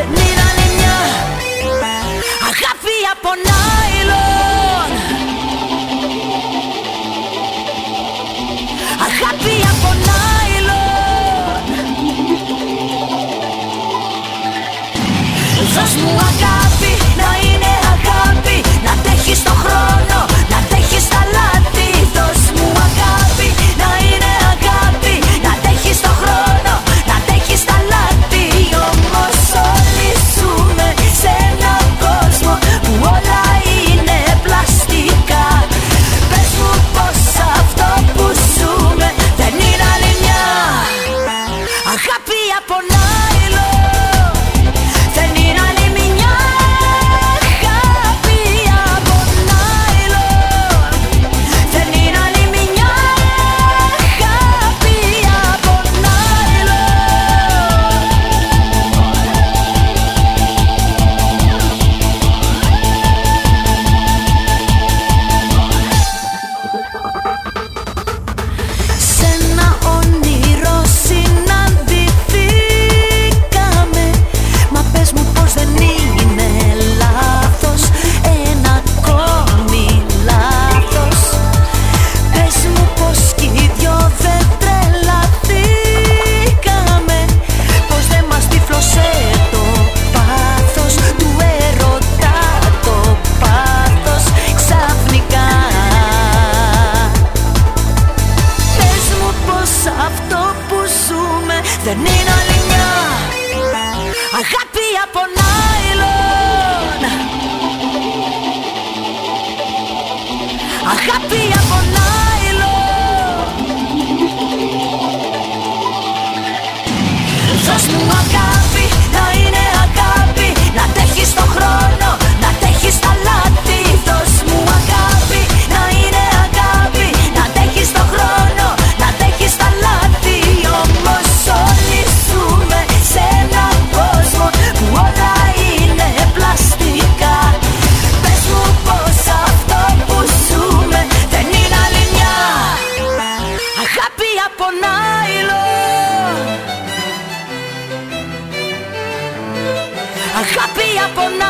σελίδα είναι μια αγάπη από νάιλον. Αγάπη από νάιλον. Δώσ' μου αγάπη. Αγάπη από να